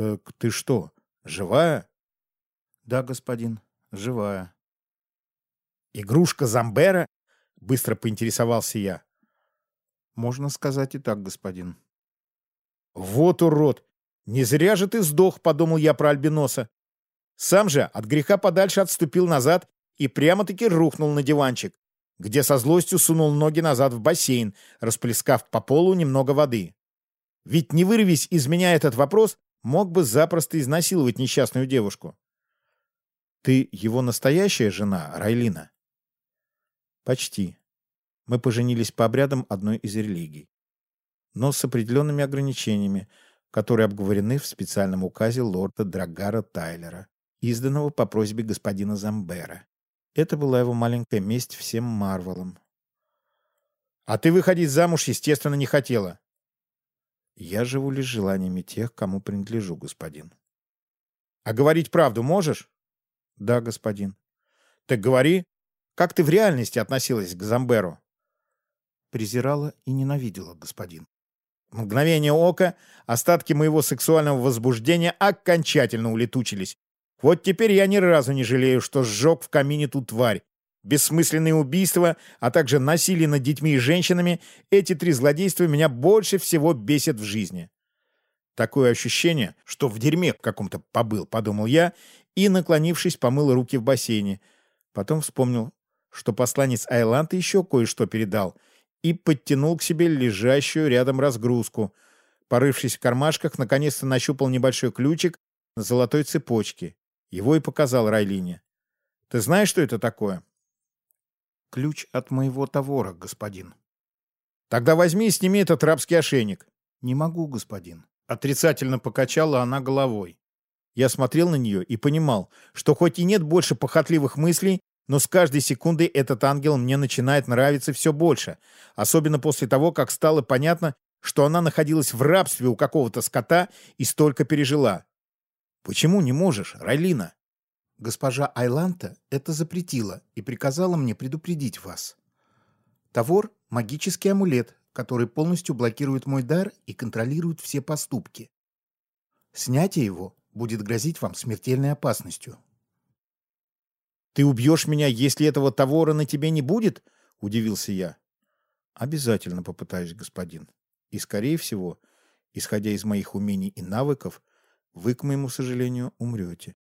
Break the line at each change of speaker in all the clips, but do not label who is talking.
Так ты что, живая?
Да, господин, живая.
Игрушка Замбера? Быстро поинтересовался я.
Можно сказать и так, господин.
Вот урод! Не зря же ты сдох, подумал я про Альбиноса. Сам же от греха подальше отступил назад и прямо-таки рухнул на диванчик, где со злостью сунул ноги назад в бассейн, расплескав по полу немного воды. Ведь не вырвись из меня этот вопрос, мог бы запросто изнасиловать несчастную девушку. Ты его настоящая жена, Райлина? Почти. Мы поженились по обрядам одной из религий. Но с определенными ограничениями, которые обговорены в специальном указе лорда Драгара Тайлера, изданного по просьбе господина Замбера. Это была его маленькая месть всем Марвелам. «А ты выходить замуж, естественно, не хотела». «Я живу лишь желаниями тех, кому принадлежу, господин». «А говорить правду можешь?» «Да, господин». «Так говори, как ты в реальности относилась к Замберу?»
«Презирала и ненавидела, господин».
Мгновение ока остатки моего сексуального возбуждения окончательно улетучились. Вот теперь я ни разу не жалею, что сжег в камине ту тварь. Бессмысленные убийства, а также насилие над детьми и женщинами — эти три злодейства меня больше всего бесят в жизни. Такое ощущение, что в дерьме каком-то побыл, подумал я, и, наклонившись, помыл руки в бассейне. Потом вспомнил, что посланец Айланта еще кое-что передал — и подтянул к себе лежащую рядом разгрузку. Порывшись в кармашках, наконец-то нащупал небольшой ключик на золотой цепочке. Его и показал Райлине. «Ты знаешь, что это такое?»
«Ключ от моего товара, господин».
«Тогда возьми и сними этот рабский ошейник».
«Не могу, господин».
Отрицательно покачала она головой. Я смотрел на нее и понимал, что хоть и нет больше похотливых мыслей, но с каждой секундой этот ангел мне начинает нравиться все больше, особенно после того, как стало понятно, что она находилась в рабстве у какого-то скота и столько пережила. Почему не можешь, Райлина?
Госпожа Айланта это запретила и приказала мне предупредить вас. Тавор — магический амулет, который полностью блокирует мой дар и контролирует все поступки. Снятие его будет грозить вам смертельной опасностью.
«Ты убьешь меня, если этого товара на тебе не будет?» — удивился я. «Обязательно попытаюсь, господин. И, скорее всего, исходя из моих умений и навыков, вы, к моему сожалению, умрете».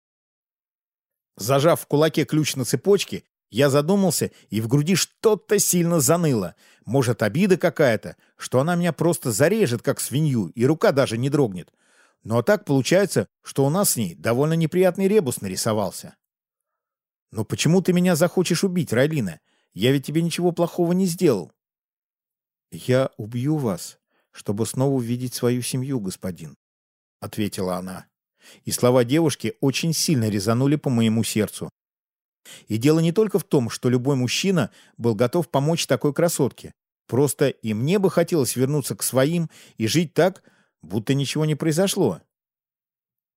Зажав в кулаке ключ на цепочке, я задумался, и в груди что-то сильно заныло. Может, обида какая-то, что она меня просто зарежет, как свинью, и рука даже не дрогнет. Но так получается, что у нас с ней довольно неприятный ребус нарисовался. «Но почему ты меня захочешь убить, Райлина? Я ведь тебе ничего плохого не сделал». «Я убью вас, чтобы снова увидеть свою семью, господин», — ответила она. И слова девушки очень сильно резанули по моему сердцу. И дело не только в том, что любой мужчина был готов помочь такой красотке. Просто и мне бы хотелось вернуться к своим и жить так, будто ничего не произошло.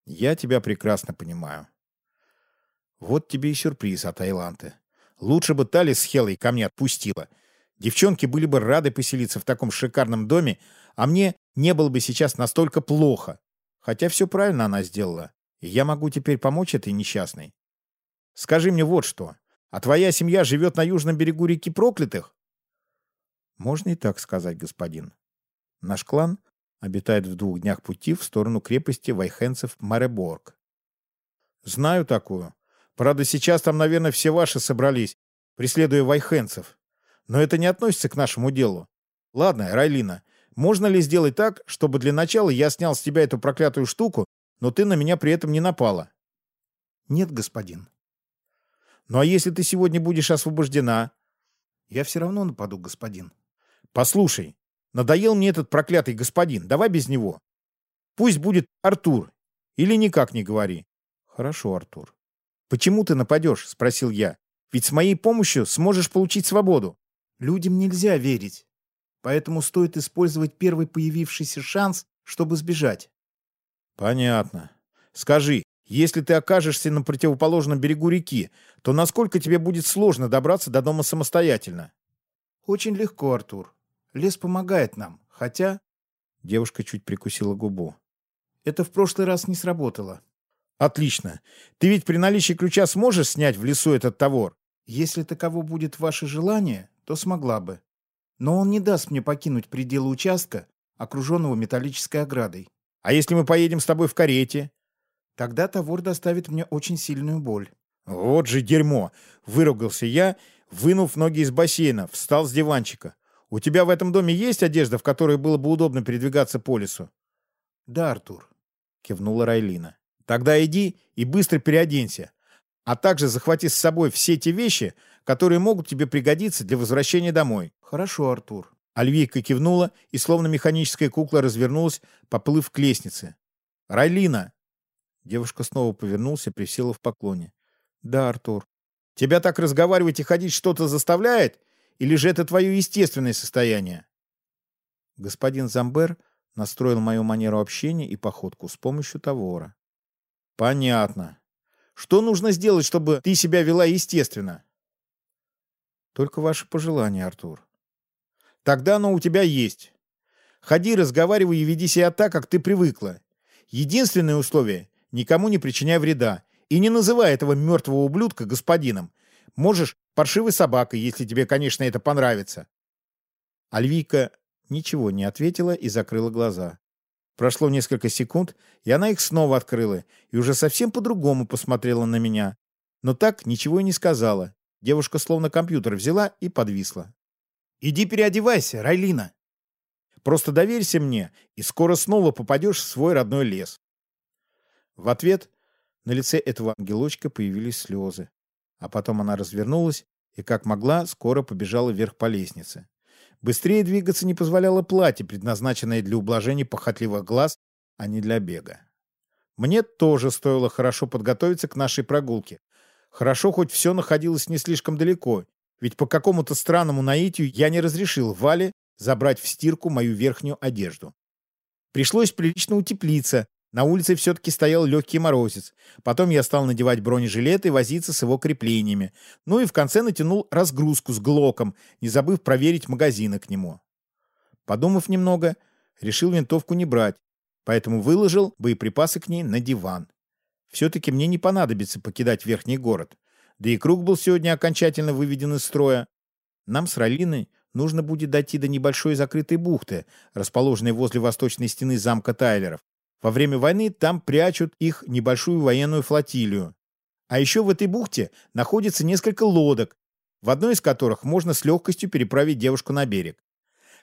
Я тебя прекрасно понимаю. Вот тебе и сюрприз от Айланты. Лучше бы Тали с Хелой ко мне отпустила. Девчонки были бы рады поселиться в таком шикарном доме, а мне не было бы сейчас настолько плохо. Хотя все правильно она сделала, и я могу теперь помочь этой несчастной. Скажи мне вот что. А твоя семья живет на южном берегу реки Проклятых? Можно и так сказать, господин. Наш клан обитает в двух днях пути в сторону крепости вайхенцев Мареборг. Знаю такую. Правда, сейчас там, наверное, все ваши собрались, преследуя вайхенцев. Но это не относится к нашему делу. Ладно, Райлина, можно ли сделать так, чтобы для начала я снял с тебя эту проклятую штуку, но ты на меня при этом не напала?
Нет, господин.
Ну а если ты сегодня будешь освобождена?
Я все равно нападу, господин.
Послушай, надоел мне этот проклятый господин, давай без него. Пусть будет Артур. Или никак не говори.
Хорошо, Артур.
«Почему ты нападешь?» — спросил я. «Ведь с моей помощью сможешь получить свободу».
«Людям нельзя верить. Поэтому стоит использовать первый появившийся шанс, чтобы сбежать».
«Понятно. Скажи, если ты окажешься на противоположном берегу реки, то насколько тебе будет сложно добраться до дома самостоятельно?»
«Очень легко, Артур. Лес помогает нам, хотя...»
Девушка чуть прикусила губу.
Это в прошлый раз не сработало.
Отлично. Ты ведь при наличии ключа сможешь снять в лесу этот товар?
Если таково будет ваше желание, то смогла бы. Но он не даст мне покинуть пределы участка, окруженного металлической оградой.
А если мы поедем с тобой в карете?
Тогда товар доставит мне очень сильную боль.
Вот же дерьмо! Выругался я, вынув ноги из бассейна, встал с диванчика. У тебя в этом доме есть одежда, в которой было бы удобно передвигаться по лесу?
Да, Артур.
Кивнула Райлина. Тогда иди и быстро переоденься. А также захвати с собой все те вещи, которые могут тебе пригодиться для возвращения домой.
Хорошо, Артур.
Альвийка кивнула и, словно механическая кукла, развернулась, поплыв к лестнице. «Райлина!» Девушка снова повернулась и присела в поклоне. «Да, Артур. Тебя так разговаривать и ходить что-то заставляет? Или же это твое естественное состояние?» Господин Замбер настроил мою манеру общения и походку с помощью товара. «Понятно. Что нужно сделать, чтобы ты себя вела естественно?» «Только ваши пожелания, Артур». «Тогда оно у тебя есть. Ходи, разговаривай и веди себя так, как ты привыкла. Единственное условие — никому не причиняй вреда и не называй этого мертвого ублюдка господином. Можешь паршивой собакой, если тебе, конечно, это понравится». Альвийка ничего не ответила и закрыла глаза. Прошло несколько секунд, и она их снова открыла, и уже совсем по-другому посмотрела на меня. Но так ничего и не сказала. Девушка словно компьютер взяла и подвисла. «Иди переодевайся, Райлина!» «Просто доверься мне, и скоро снова попадешь в свой родной лес». В ответ на лице этого ангелочка появились слезы. А потом она развернулась и, как могла, скоро побежала вверх по лестнице. Быстрее двигаться не позволяло платье, предназначенное для ублажения похотливых глаз, а не для бега. Мне тоже стоило хорошо подготовиться к нашей прогулке. Хорошо, хоть все находилось не слишком далеко, ведь по какому-то странному наитию я не разрешил Вале забрать в стирку мою верхнюю одежду. Пришлось прилично утеплиться, на улице все-таки стоял легкий морозец. Потом я стал надевать бронежилет и возиться с его креплениями. Ну и в конце натянул разгрузку с глоком, не забыв проверить магазины к нему. Подумав немного, решил винтовку не брать, поэтому выложил боеприпасы к ней на диван. Все-таки мне не понадобится покидать верхний город. Да и круг был сегодня окончательно выведен из строя. Нам с Ролиной нужно будет дойти до небольшой закрытой бухты, расположенной возле восточной стены замка Тайлеров. Во время войны там прячут их небольшую военную флотилию. А еще в этой бухте находится несколько лодок, в одной из которых можно с легкостью переправить девушку на берег.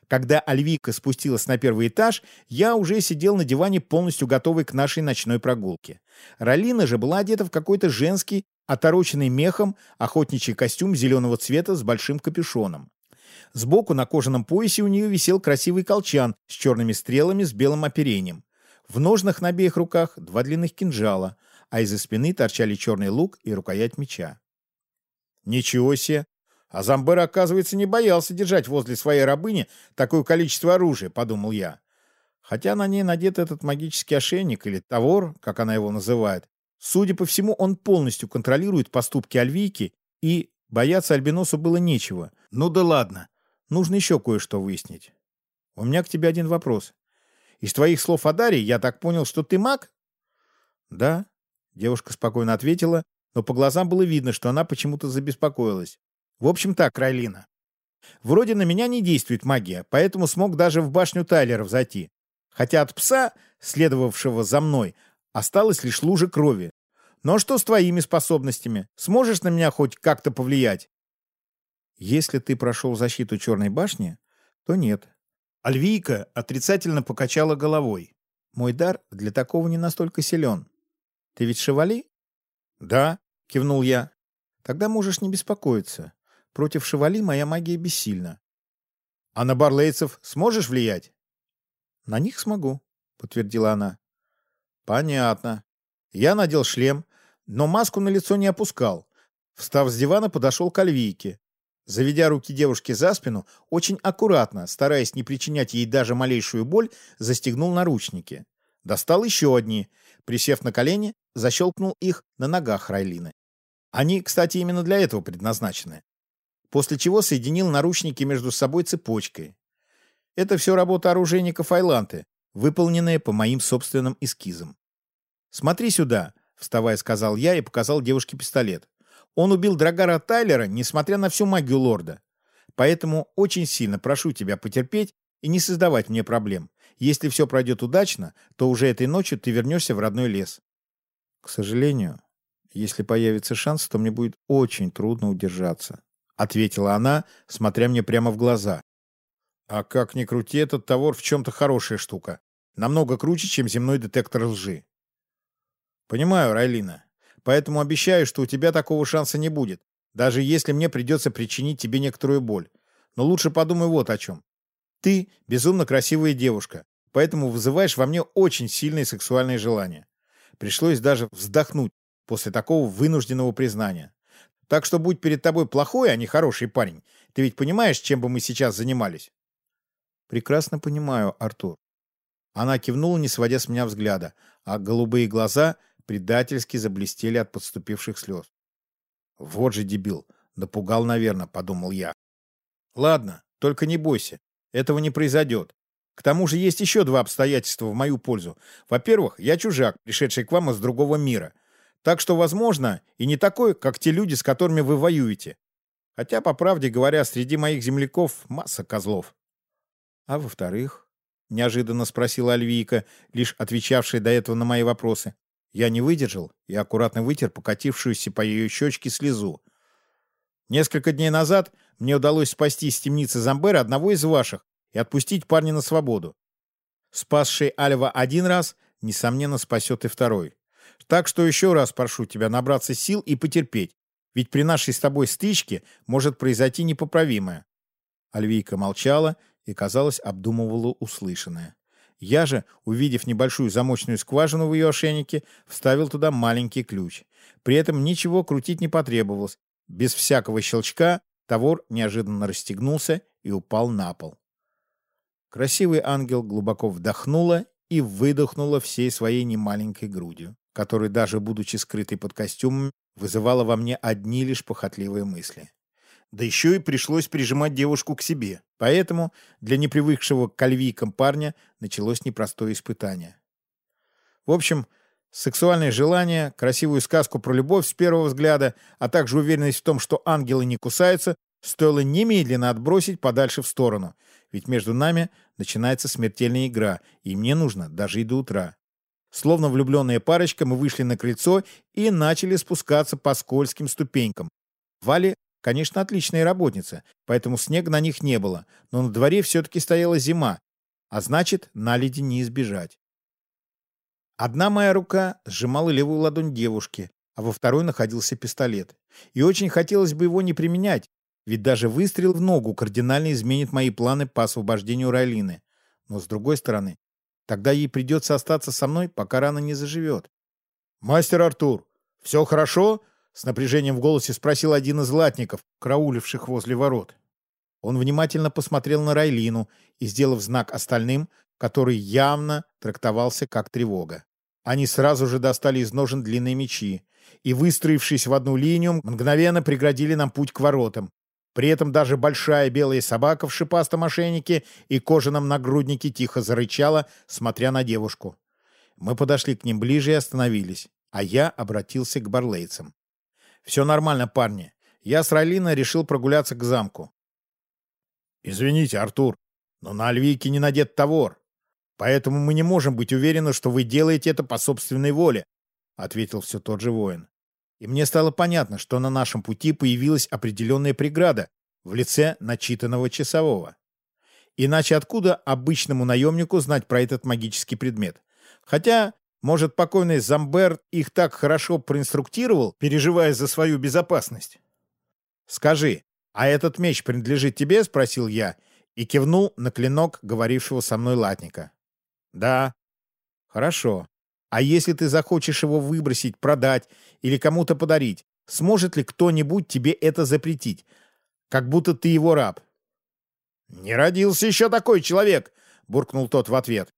Когда Альвика спустилась на первый этаж, я уже сидел на диване, полностью готовый к нашей ночной прогулке. Ралина же была одета в какой-то женский, отороченный мехом, охотничий костюм зеленого цвета с большим капюшоном. Сбоку на кожаном поясе у нее висел красивый колчан с черными стрелами с белым оперением. В ножнах на обеих руках два длинных кинжала, а из-за спины торчали черный лук и рукоять меча. Ничего себе! А Замбер, оказывается, не боялся держать возле своей рабыни такое количество оружия, подумал я. Хотя на ней надет этот магический ошейник или тавор, как она его называет. Судя по всему, он полностью контролирует поступки Альвийки, и бояться Альбиносу было нечего. Ну да ладно, нужно еще кое-что выяснить. У меня к тебе один вопрос. Из твоих слов о Дарье я так понял, что ты маг?» «Да», — девушка спокойно ответила, но по глазам было видно, что она почему-то забеспокоилась. «В общем так, Райлина. Вроде на меня не действует магия, поэтому смог даже в башню Тайлеров зайти. Хотя от пса, следовавшего за мной, осталась лишь лужа крови. Но что с твоими способностями? Сможешь на меня хоть как-то повлиять?» «Если ты прошел защиту Черной башни, то нет», Альвийка отрицательно покачала головой. «Мой дар для такого не настолько силен. Ты ведь шевали?» «Да», — кивнул я. «Тогда можешь не беспокоиться. Против шевали моя магия бессильна». «А на барлейцев сможешь влиять?» «На них смогу», — подтвердила она. «Понятно. Я надел шлем, но маску на лицо не опускал. Встав с дивана, подошел к Альвийке. Заведя руки девушки за спину, очень аккуратно, стараясь не причинять ей даже малейшую боль, застегнул наручники. Достал еще одни. Присев на колени, защелкнул их на ногах Райлины. Они, кстати, именно для этого предназначены. После чего соединил наручники между собой цепочкой. Это все работа оружейников Айланты, выполненное по моим собственным эскизам. «Смотри сюда», — вставая, сказал я и показал девушке пистолет. «Он убил Драгара Тайлера, несмотря на всю магию лорда. Поэтому очень сильно прошу тебя потерпеть и не создавать мне проблем. Если все пройдет удачно, то уже этой ночью ты вернешься в родной лес». «К сожалению, если появится шанс, то мне будет очень трудно удержаться», — ответила она, смотря мне прямо в глаза. «А как ни крути, этот товар в чем-то хорошая штука. Намного круче, чем земной детектор лжи». «Понимаю, Райлина. Поэтому обещаю, что у тебя такого шанса не будет, даже если мне придется причинить тебе некоторую боль. Но лучше подумай вот о чем. Ты безумно красивая девушка, поэтому вызываешь во мне очень сильные сексуальные желания. Пришлось даже вздохнуть после такого вынужденного признания. Так что будь перед тобой плохой, а не хороший парень. Ты ведь понимаешь, чем бы мы сейчас занимались? Прекрасно понимаю, Артур. Она кивнула, не сводя с меня взгляда, а голубые глаза предательски заблестели от подступивших слез. Вот же дебил. Напугал, наверное, подумал я. Ладно, только не бойся. Этого не произойдет. К тому же есть еще два обстоятельства в мою пользу. Во-первых, я чужак, пришедший к вам из другого мира. Так что, возможно, и не такой, как те люди, с которыми вы воюете. Хотя, по правде говоря, среди моих земляков масса козлов. А во-вторых, неожиданно спросила Альвийка, лишь отвечавшая до этого на мои вопросы. Я не выдержал и аккуратно вытер покатившуюся по ее щечке слезу. Несколько дней назад мне удалось спасти из темницы Замбера одного из ваших и отпустить парня на свободу. Спасший Альва один раз, несомненно, спасет и второй. Так что еще раз прошу тебя набраться сил и потерпеть, ведь при нашей с тобой стычке может произойти непоправимое». Альвийка молчала и, казалось, обдумывала услышанное. Я же, увидев небольшую замочную скважину в ее ошейнике, вставил туда маленький ключ. При этом ничего крутить не потребовалось. Без всякого щелчка товар неожиданно расстегнулся и упал на пол. Красивый ангел глубоко вдохнула и выдохнула всей своей немаленькой грудью который, даже будучи скрытой под костюмом, вызывала во мне одни лишь похотливые мысли. Да еще и пришлось прижимать девушку к себе. Поэтому для непривыкшего к кальвийкам парня началось непростое испытание. В общем, сексуальное желание, красивую сказку про любовь с первого взгляда, а также уверенность в том, что ангелы не кусаются, стоило немедленно отбросить подальше в сторону. Ведь между нами начинается смертельная игра, и мне нужно даже и до утра. Словно влюбленная парочка, мы вышли на крыльцо и начали спускаться по скользким ступенькам. Вали, конечно, отличная работница, поэтому снега на них не было, но на дворе все-таки стояла зима, а значит, наледи не избежать. Одна моя рука сжимала левую ладонь девушки, а во второй находился пистолет. И очень хотелось бы его не применять, ведь даже выстрел в ногу кардинально изменит мои планы по освобождению Райлины. Но, с другой стороны, Тогда ей придется остаться со мной, пока рана не заживет. «Мастер Артур, все хорошо?» — с напряжением в голосе спросил один из латников, крауливших возле ворот. Он внимательно посмотрел на Райлину и, сделав знак остальным, который явно трактовался как тревога. Они сразу же достали из ножен длинные мечи и, выстроившись в одну линию, мгновенно преградили нам путь к воротам. При этом даже большая белая собака в шипастом ошейнике и кожаном нагруднике тихо зарычала, смотря на девушку. Мы подошли к ним ближе и остановились, а я обратился к барлейцам. «Все нормально, парни. Я с Райлиной решил прогуляться к замку». «Извините, Артур, но на Альвийке не надет товар, поэтому мы не можем быть уверены, что вы делаете это по собственной воле», — ответил все тот же воин. И мне стало понятно, что на нашем пути появилась определенная преграда в лице начитанного часового. Иначе откуда обычному наемнику знать про этот магический предмет? Хотя, может, покойный Замбер их так хорошо проинструктировал, переживая за свою безопасность? «Скажи, а этот меч принадлежит тебе?» — спросил я и кивнул на клинок говорившего со мной латника. «Да». «Хорошо. А если ты захочешь его выбросить, продать или кому-то подарить, сможет ли кто-нибудь тебе это запретить? Как будто ты его раб. «Не родился еще такой человек!» — буркнул тот в ответ.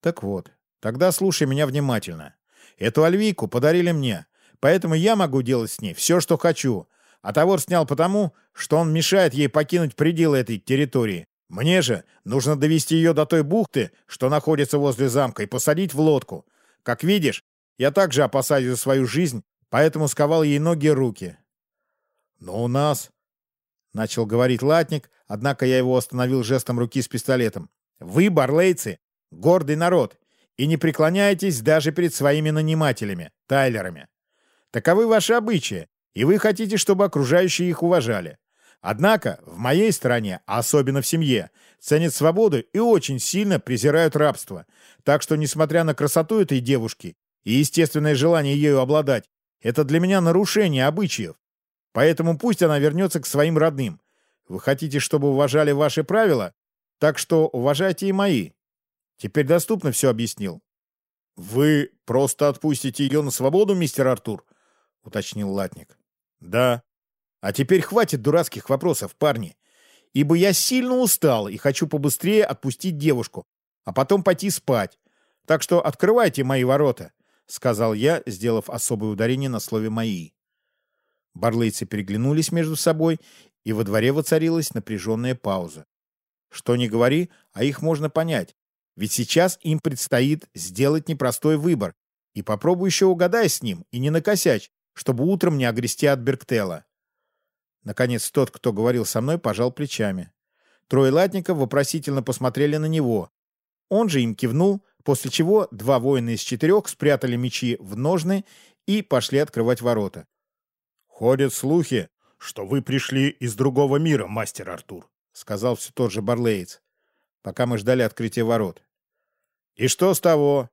«Так вот, тогда слушай меня внимательно. Эту альвийку подарили мне, поэтому я могу делать с ней все, что хочу, а товар снял потому, что он мешает ей покинуть пределы этой территории. Мне же нужно довести ее до той бухты, что находится возле замка, и посадить в лодку. Как видишь, я также опасаюсь за свою жизнь, поэтому сковал ей ноги и руки. Но у нас... Начал говорить латник, однако я его остановил жестом руки с пистолетом. Вы, барлейцы, гордый народ, и не преклоняетесь даже перед своими нанимателями, тайлерами. Таковы ваши обычаи, и вы хотите, чтобы окружающие их уважали. Однако в моей стране, а особенно в семье, ценят свободу и очень сильно презирают рабство. Так что, несмотря на красоту этой девушки и естественное желание ею обладать, это для меня нарушение обычаев. Поэтому пусть она вернется к своим родным. Вы хотите, чтобы уважали ваши правила? Так что уважайте и мои. Теперь доступно все объяснил. «Вы просто отпустите ее на свободу, мистер Артур?» — уточнил Латник. «Да», а теперь хватит дурацких вопросов, парни. Ибо я сильно устал и хочу побыстрее отпустить девушку, а потом пойти спать. Так что открывайте мои ворота, — сказал я, сделав особое ударение на слове «мои». Барлейцы переглянулись между собой, и во дворе воцарилась напряженная пауза. Что ни говори, а их можно понять. Ведь сейчас им предстоит сделать непростой выбор. И попробуй еще угадай с ним, и не накосячь, чтобы утром не огрести от Берктела. Наконец тот, кто говорил со мной, пожал плечами. Трое латников вопросительно посмотрели на него. Он же им кивнул, после чего два воина из четырех спрятали мечи в ножны и пошли открывать ворота. «Ходят слухи, что вы пришли из другого мира, мастер Артур», сказал все тот же Барлеец, пока мы ждали открытия ворот. «И что с того?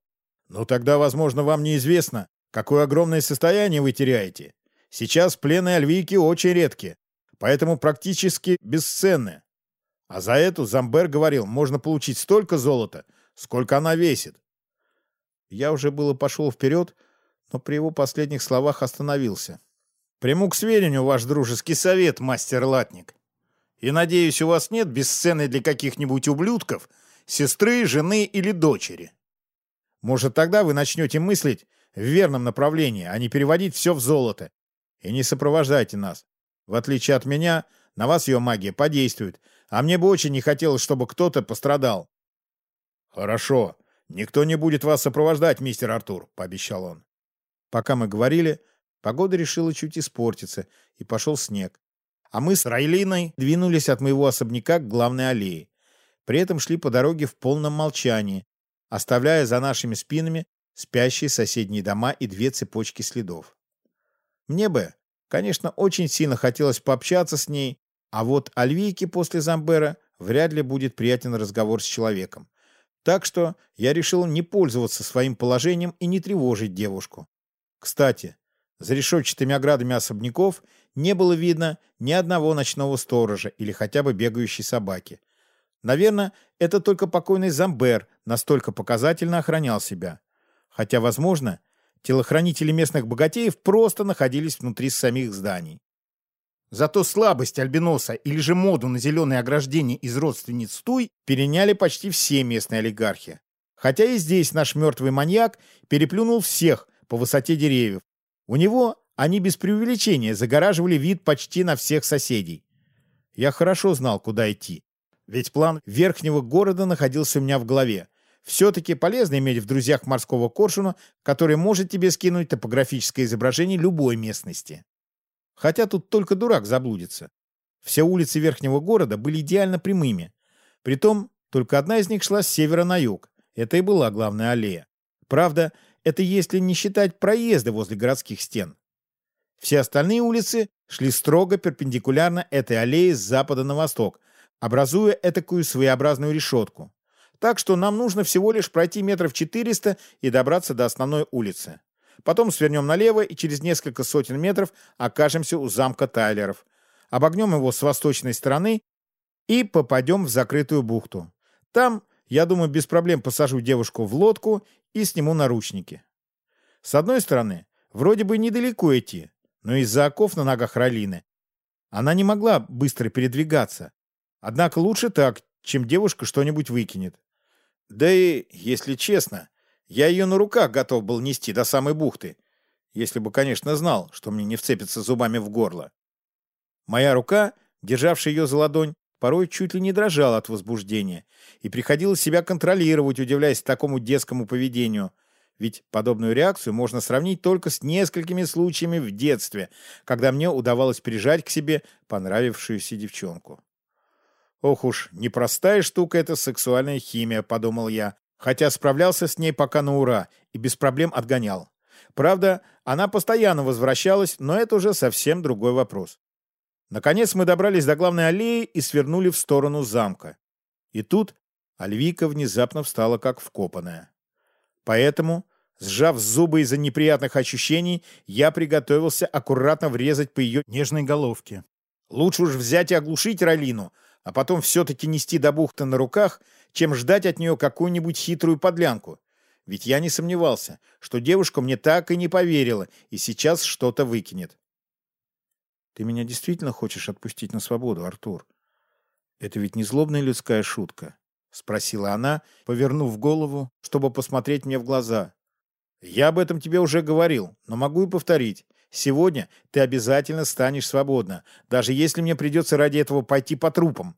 Ну тогда, возможно, вам неизвестно, какое огромное состояние вы теряете. Сейчас плены альвийки очень редки, поэтому практически бесценны. А за эту Замбер говорил, можно получить столько золота, сколько она весит. Я уже было пошел вперед, но при его последних словах остановился. Приму к сведению ваш дружеский совет, мастер Латник. И, надеюсь, у вас нет бесценной для каких-нибудь ублюдков сестры, жены или дочери. Может, тогда вы начнете мыслить в верном направлении, а не переводить все в золото. И не сопровождайте нас. В отличие от меня, на вас ее магия подействует, а мне бы очень не хотелось, чтобы кто-то пострадал. Хорошо. Никто не будет вас сопровождать, мистер Артур, пообещал он. Пока мы говорили, погода решила чуть испортиться, и пошел снег. А мы с Райлиной двинулись от моего особняка к главной аллее. При этом шли по дороге в полном молчании, оставляя за нашими спинами спящие соседние дома и две цепочки следов. Мне бы Конечно, очень сильно хотелось пообщаться с ней, а вот Альвийке после Замбера вряд ли будет приятен разговор с человеком. Так что я решил не пользоваться своим положением и не тревожить девушку. Кстати, за решетчатыми оградами особняков не было видно ни одного ночного сторожа или хотя бы бегающей собаки. Наверное, это только покойный Замбер настолько показательно охранял себя. Хотя, возможно, Телохранители местных богатеев просто находились внутри самих зданий. Зато слабость альбиноса или же моду на зеленые ограждения из родственниц Туй переняли почти все местные олигархи. Хотя и здесь наш мертвый маньяк переплюнул всех по высоте деревьев. У него они без преувеличения загораживали вид почти на всех соседей. Я хорошо знал, куда идти. Ведь план верхнего города находился у меня в голове. Все-таки полезно иметь в друзьях морского коршуна, который может тебе скинуть топографическое изображение любой местности. Хотя тут только дурак заблудится. Все улицы верхнего города были идеально прямыми. Притом, только одна из них шла с севера на юг. Это и была главная аллея. Правда, это если не считать проезды возле городских стен. Все остальные улицы шли строго перпендикулярно этой аллее с запада на восток, образуя этакую своеобразную решетку. Так что нам нужно всего лишь пройти метров 400 и добраться до основной улицы. Потом свернем налево и через несколько сотен метров окажемся у замка Тайлеров. Обогнем его с восточной стороны и попадем в закрытую бухту. Там, я думаю, без проблем посажу девушку в лодку и сниму наручники. С одной стороны, вроде бы недалеко идти, но из-за оков на ногах Ролины она не могла быстро передвигаться. Однако лучше так, чем девушка что-нибудь выкинет. Да и, если честно, я ее на руках готов был нести до самой бухты, если бы, конечно, знал, что мне не вцепится зубами в горло. Моя рука, державшая ее за ладонь, порой чуть ли не дрожал от возбуждения, и приходилось себя контролировать, удивляясь такому детскому поведению. Ведь подобную реакцию можно сравнить только с несколькими случаями в детстве, когда мне удавалось прижать к себе понравившуюся девчонку. «Ох уж, непростая штука эта сексуальная химия», — подумал я, хотя справлялся с ней пока на ура и без проблем отгонял. Правда, она постоянно возвращалась, но это уже совсем другой вопрос. Наконец мы добрались до главной аллеи и свернули в сторону замка. И тут Альвика внезапно встала как вкопанная. Поэтому, сжав зубы из-за неприятных ощущений, я приготовился аккуратно врезать по ее нежной головке. Лучше уж взять и оглушить Ралину, а потом все-таки нести до бухты на руках, чем ждать от нее какую-нибудь хитрую подлянку. Ведь я не сомневался, что девушка мне так и не поверила и сейчас что-то выкинет. Ты меня действительно хочешь отпустить на свободу, Артур? Это ведь не злобная людская шутка, спросила она, повернув голову, чтобы посмотреть мне в глаза. Я об этом тебе уже говорил, но могу и повторить. Сегодня ты обязательно станешь свободна, даже если мне придется ради этого пойти по трупам.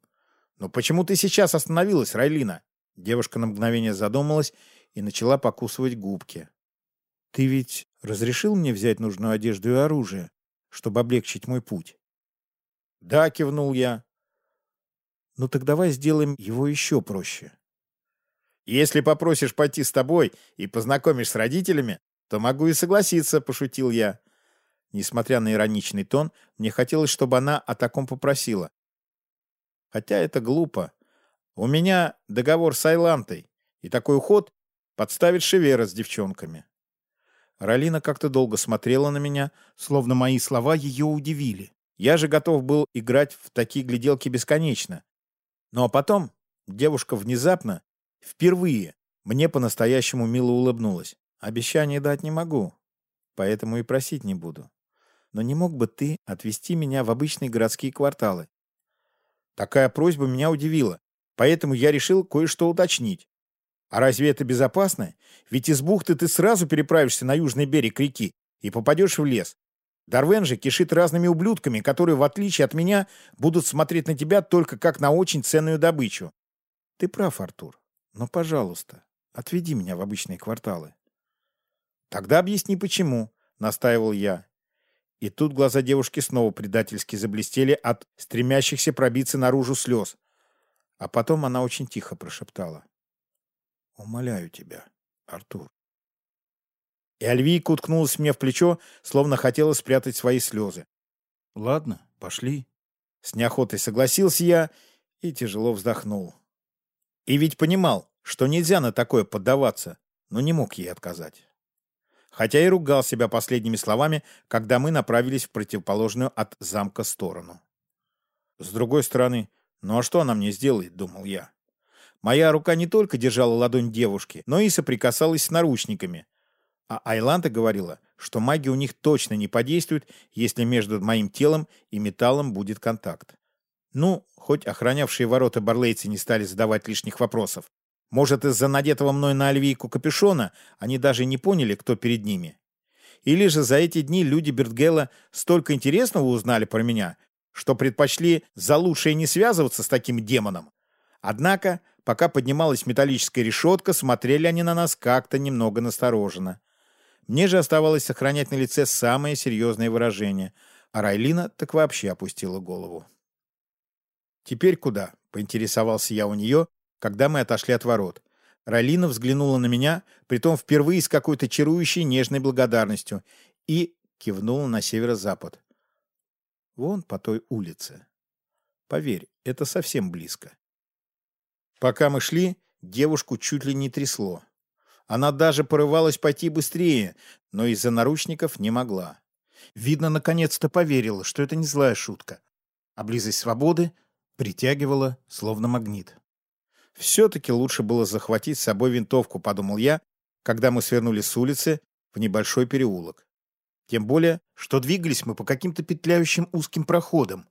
Но почему ты сейчас остановилась, Райлина? Девушка на мгновение задумалась и начала покусывать губки. Ты ведь разрешил мне взять нужную одежду и оружие? чтобы облегчить мой путь. «Да», — кивнул я. «Ну так давай сделаем его еще проще». «Если попросишь пойти с тобой и познакомишь с родителями, то могу и согласиться», — пошутил я. Несмотря на ироничный тон, мне хотелось, чтобы она о таком попросила. Хотя это глупо. У меня договор с Айлантой, и такой уход подставит Шевера с девчонками. Ралина как-то долго смотрела на меня, словно мои слова ее удивили. Я же готов был играть в такие гляделки бесконечно. Ну а потом девушка внезапно, впервые, мне по-настоящему мило улыбнулась. Обещание дать не могу, поэтому и просить не буду. Но не мог бы ты отвезти меня в обычные городские кварталы? Такая просьба меня удивила, поэтому я решил кое-что уточнить. А разве это безопасно? Ведь из бухты ты сразу переправишься на южный берег реки и попадешь в лес. Дарвен же кишит разными ублюдками, которые, в отличие от меня, будут смотреть на тебя только как на очень ценную добычу. Ты прав, Артур. Но, пожалуйста, отведи меня в обычные кварталы. Тогда объясни, почему, — настаивал я. И тут глаза девушки снова предательски заблестели от стремящихся пробиться наружу слез. А потом она очень тихо прошептала. Умоляю тебя, Артур. И Альвийка уткнулась мне в плечо, словно хотела спрятать свои слезы. Ладно, пошли. С неохотой согласился я и тяжело вздохнул. И ведь понимал, что нельзя на такое поддаваться, но не мог ей отказать. Хотя и ругал себя последними словами, когда мы направились в противоположную от замка сторону. С другой стороны, ну а что она мне сделает, думал я. Моя рука не только держала ладонь девушки, но и соприкасалась с наручниками. А Айланта говорила, что магия у них точно не подействует, если между моим телом и металлом будет контакт. Ну, хоть охранявшие ворота барлейцы не стали задавать лишних вопросов. Может, из-за надетого мной на альвийку капюшона они даже не поняли, кто перед ними. Или же за эти дни люди Бертгела столько интересного узнали про меня, что предпочли за лучшее не связываться с таким демоном. Однако Пока поднималась металлическая решетка, смотрели они на нас как-то немного настороженно. Мне же оставалось сохранять на лице самое серьезное выражение, а Райлина так вообще опустила голову. «Теперь куда?» — поинтересовался я у нее, когда мы отошли от ворот. Райлина взглянула на меня, притом впервые с какой-то чарующей нежной благодарностью, и кивнула на северо-запад. «Вон по той улице. Поверь, это совсем близко. Пока мы шли, девушку чуть ли не трясло. Она даже порывалась пойти быстрее, но из-за наручников не могла. Видно, наконец-то поверила, что это не злая шутка. А близость свободы притягивала, словно магнит. Все-таки лучше было захватить с собой винтовку, подумал я, когда мы свернули с улицы в небольшой переулок. Тем более, что двигались мы по каким-то петляющим узким проходам.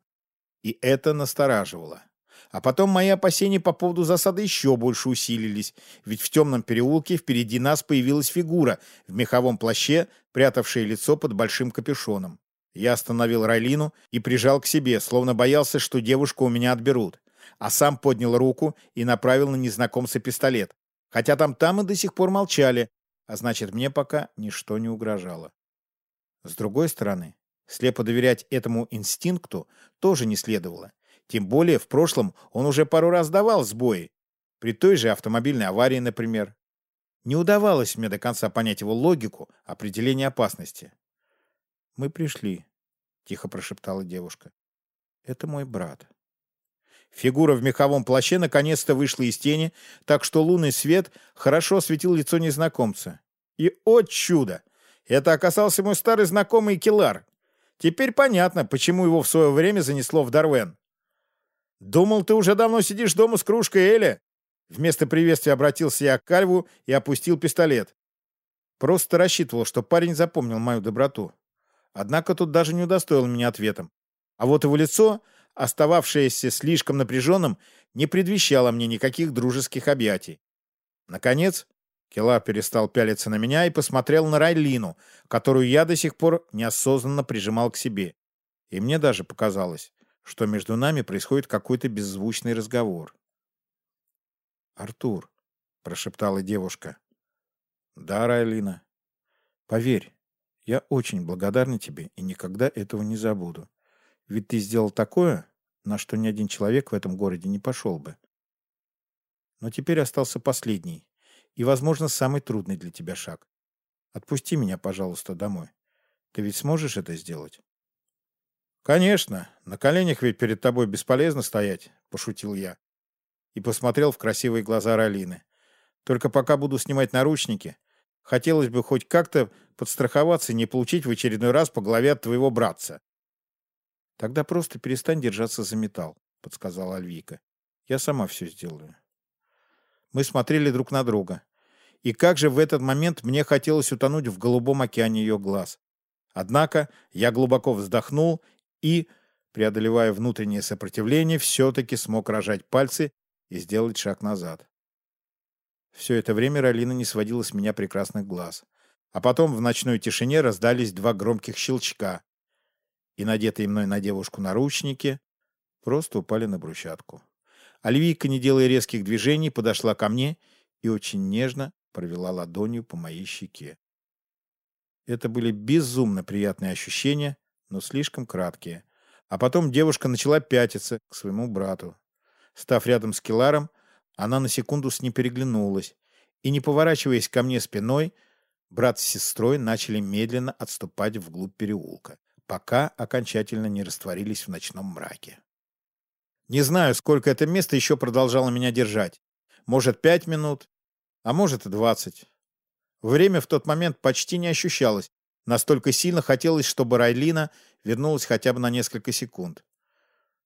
И это настораживало. А потом мои опасения по поводу засады еще больше усилились, ведь в темном переулке впереди нас появилась фигура в меховом плаще, прятавшая лицо под большим капюшоном. Я остановил Райлину и прижал к себе, словно боялся, что девушку у меня отберут. а сам поднял руку и направил на незнакомца пистолет. Хотя там-там и до сих пор молчали, а значит, мне пока ничто не угрожало. С другой стороны, слепо доверять этому инстинкту тоже не следовало. Тем более в прошлом он уже пару раз давал сбои. При той же автомобильной аварии, например. Не удавалось мне до конца понять его логику определения опасности. «Мы пришли», — тихо прошептала девушка. «Это мой брат». Фигура в меховом плаще наконец-то вышла из тени, так что лунный свет хорошо осветил лицо незнакомца. И, о чудо! Это оказался мой старый знакомый Килар. Теперь понятно, почему его в свое время занесло в Дарвен. «Думал, ты уже давно сидишь дома с кружкой Эля?» Вместо приветствия обратился я к Кальву и опустил пистолет. Просто рассчитывал, что парень запомнил мою доброту. Однако тут даже не удостоил меня ответом. А вот его лицо, остававшееся слишком напряженным, не предвещало мне никаких дружеских объятий. Наконец, Кела перестал пялиться на меня и посмотрел на Райлину, которую я до сих пор неосознанно прижимал к себе. И мне даже показалось, что между нами происходит какой-то беззвучный разговор. «Артур», — прошептала девушка. «Да, Райлина. Поверь, я очень благодарна тебе и никогда этого не забуду. Ведь ты сделал такое, на что ни один человек в этом городе не пошел бы. Но теперь остался последний и, возможно, самый трудный для тебя шаг. Отпусти меня, пожалуйста, домой. Ты ведь сможешь это сделать? Конечно, на коленях ведь перед тобой бесполезно стоять, пошутил я. И посмотрел в красивые глаза Ралины. Только пока буду снимать наручники, хотелось бы хоть как-то подстраховаться и не получить в очередной раз по голове от твоего братца. Тогда просто перестань держаться за металл, подсказала Альвика. Я сама все сделаю. Мы смотрели друг на друга. И как же в этот момент мне хотелось утонуть в голубом океане ее глаз. Однако я глубоко вздохнул и, преодолевая внутреннее сопротивление, все-таки смог рожать пальцы и сделать шаг назад. Все это время Ралина не сводила с меня прекрасных глаз. А потом в ночной тишине раздались два громких щелчка, и надетые мной на девушку наручники просто упали на брусчатку. Альвийка, не делая резких движений, подошла ко мне и очень нежно провела ладонью по моей щеке. Это были безумно приятные ощущения, но слишком краткие. А потом девушка начала пятиться к своему брату. Став рядом с Келаром, она на секунду с ним переглянулась, и, не поворачиваясь ко мне спиной, брат с сестрой начали медленно отступать вглубь переулка, пока окончательно не растворились в ночном мраке. Не знаю, сколько это место еще продолжало меня держать. Может, пять минут, а может и двадцать. Время в тот момент почти не ощущалось. Настолько сильно хотелось, чтобы Райлина вернулась хотя бы на несколько секунд.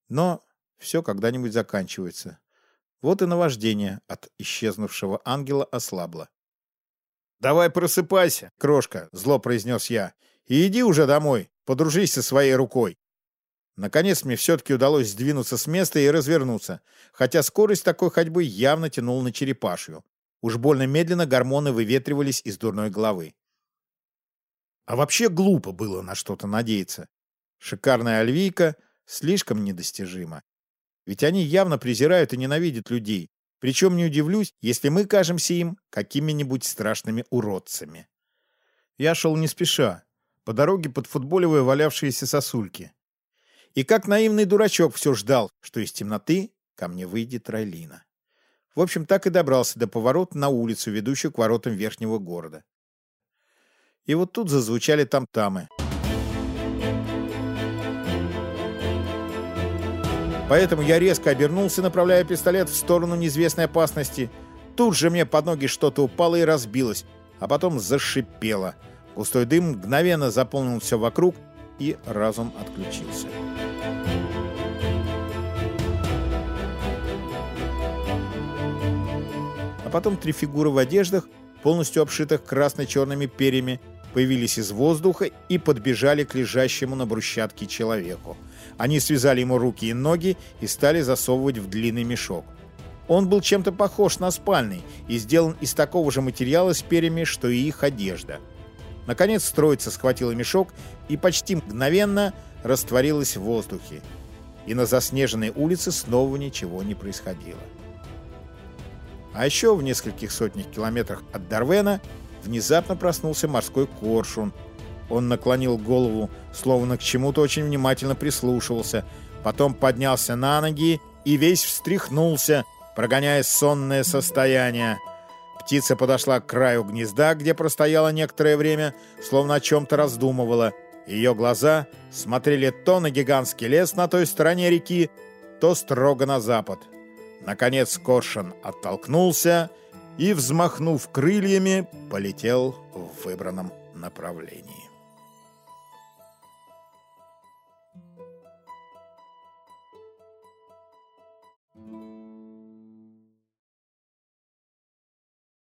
Но все когда-нибудь заканчивается. Вот и наваждение от исчезнувшего ангела ослабло. «Давай просыпайся, крошка», — зло произнес я, — «и иди уже домой, подружись со своей рукой». Наконец мне все-таки удалось сдвинуться с места и развернуться, хотя скорость такой ходьбы явно тянула на черепашью. Уж больно медленно гормоны выветривались из дурной головы. А вообще глупо было на что-то надеяться. Шикарная альвийка слишком недостижима. Ведь они явно презирают и ненавидят людей. Причем не удивлюсь, если мы кажемся им какими-нибудь страшными уродцами. Я шел не спеша, по дороге подфутболивая валявшиеся сосульки. И как наивный дурачок все ждал, что из темноты ко мне выйдет Райлина. В общем, так и добрался до поворота на улицу, ведущую к воротам верхнего города. И вот тут зазвучали там-тамы. Поэтому я резко обернулся, направляя пистолет в сторону неизвестной опасности. Тут же мне под ноги что-то упало и разбилось, а потом зашипело. Густой дым мгновенно заполнил все вокруг, и разум отключился. А потом три фигуры в одеждах, полностью обшитых красно-черными перьями, появились из воздуха и подбежали к лежащему на брусчатке человеку. Они связали ему руки и ноги и стали засовывать в длинный мешок. Он был чем-то похож на спальный и сделан из такого же материала с перьями, что и их одежда – Наконец троица схватила мешок и почти мгновенно растворилась в воздухе. и на заснеженной улице снова ничего не происходило. А еще в нескольких сотнях километрах от Дарвена внезапно проснулся морской коршун. Он наклонил голову, словно к чему-то очень внимательно прислушивался, потом поднялся на ноги и весь встряхнулся, прогоняя сонное состояние. Птица подошла к краю гнезда, где простояла некоторое время, словно о чем-то раздумывала. Ее глаза смотрели то на гигантский лес на той стороне реки, то строго на запад. Наконец Коршун оттолкнулся и, взмахнув крыльями, полетел в выбранном направлении.